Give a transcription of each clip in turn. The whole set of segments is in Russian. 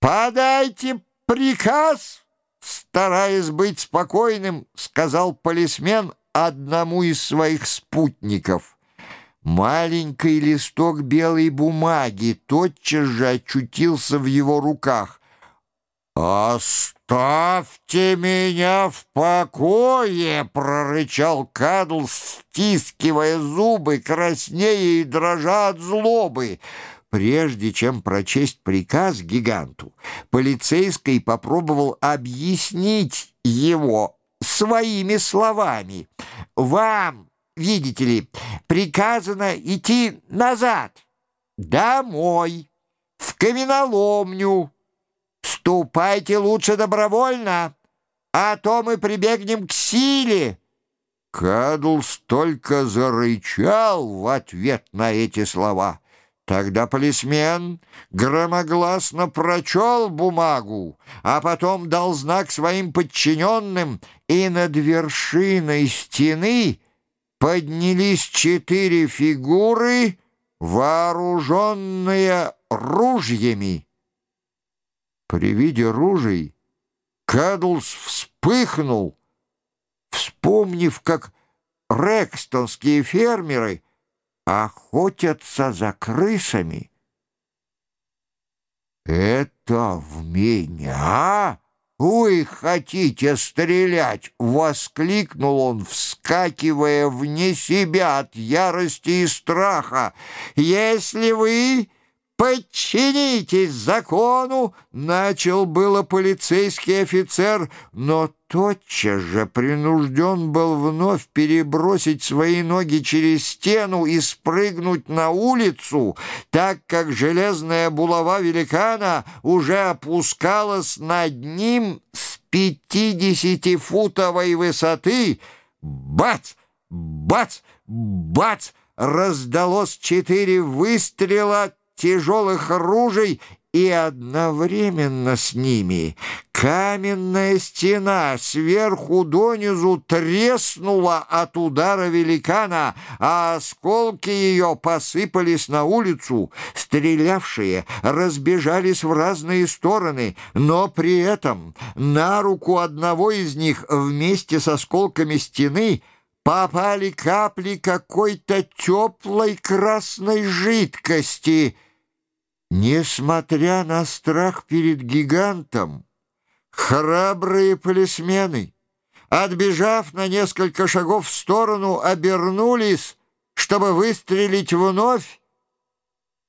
«Подайте приказ!» Стараясь быть спокойным, сказал полисмен одному из своих спутников. Маленький листок белой бумаги тотчас же очутился в его руках. «Оставьте меня в покое!» — прорычал Кадл, стискивая зубы, краснея и дрожа от злобы. Прежде чем прочесть приказ гиганту, полицейский попробовал объяснить его своими словами. «Вам, видите ли, приказано идти назад, домой, в каменоломню. Ступайте лучше добровольно, а то мы прибегнем к силе». Кадл столько зарычал в ответ на эти слова — Тогда полисмен громогласно прочел бумагу, а потом дал знак своим подчиненным, и над вершиной стены поднялись четыре фигуры, вооруженные ружьями. При виде ружей Кадлс вспыхнул, вспомнив, как рекстонские фермеры — охотятся за крысами. «Это в меня? Вы хотите стрелять?» — воскликнул он, вскакивая вне себя от ярости и страха. «Если вы «Подчинитесь закону!» — начал было полицейский офицер, но тотчас же принужден был вновь перебросить свои ноги через стену и спрыгнуть на улицу, так как железная булава великана уже опускалась над ним с пятидесятифутовой высоты. Бац! Бац! Бац! Раздалось четыре выстрела тяжелых ружей, и одновременно с ними каменная стена сверху донизу треснула от удара великана, а осколки ее посыпались на улицу. Стрелявшие разбежались в разные стороны, но при этом на руку одного из них вместе с осколками стены попали капли какой-то теплой красной жидкости — Несмотря на страх перед гигантом, храбрые полисмены, отбежав на несколько шагов в сторону, обернулись, чтобы выстрелить вновь.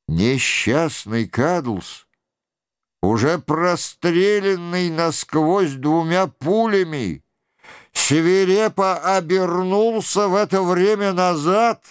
Несчастный Кадлс, уже простреленный насквозь двумя пулями, свирепо обернулся в это время назад,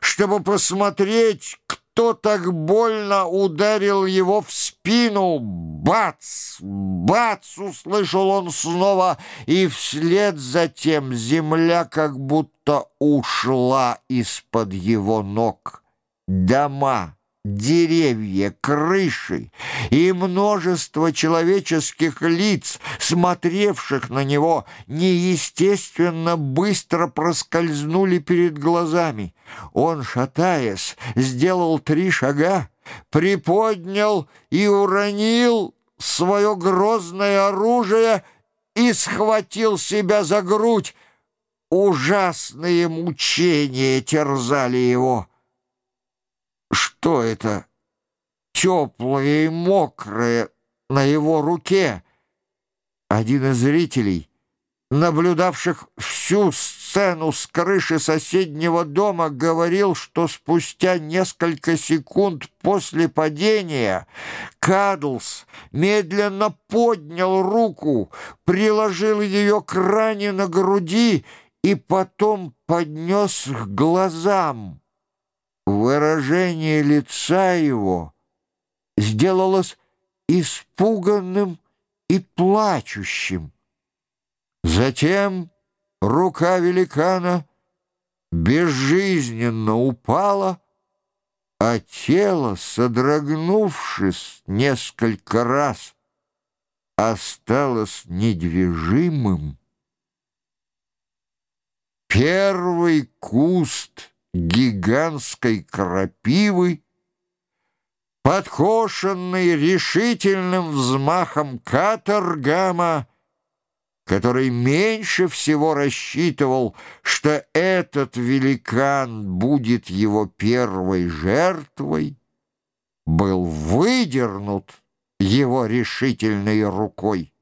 чтобы посмотреть, кто так больно ударил его в спину. Бац! Бац! Услышал он снова, и вслед за тем земля как будто ушла из-под его ног. Дома деревья, крыши и множество человеческих лиц, смотревших на него, неестественно быстро проскользнули перед глазами. Он, шатаясь, сделал три шага, приподнял и уронил свое грозное оружие и схватил себя за грудь. Ужасные мучения терзали его. Что это? Теплое и мокрое на его руке. Один из зрителей, наблюдавших всю сцену с крыши соседнего дома, говорил, что спустя несколько секунд после падения Кадлс медленно поднял руку, приложил ее к ране на груди и потом поднес к глазам. Выражение лица его сделалось испуганным и плачущим. Затем рука великана безжизненно упала, а тело, содрогнувшись несколько раз, осталось недвижимым. Первый куст — гигантской крапивы подкошенный решительным взмахом каторгама, который меньше всего рассчитывал, что этот великан будет его первой жертвой, был выдернут его решительной рукой.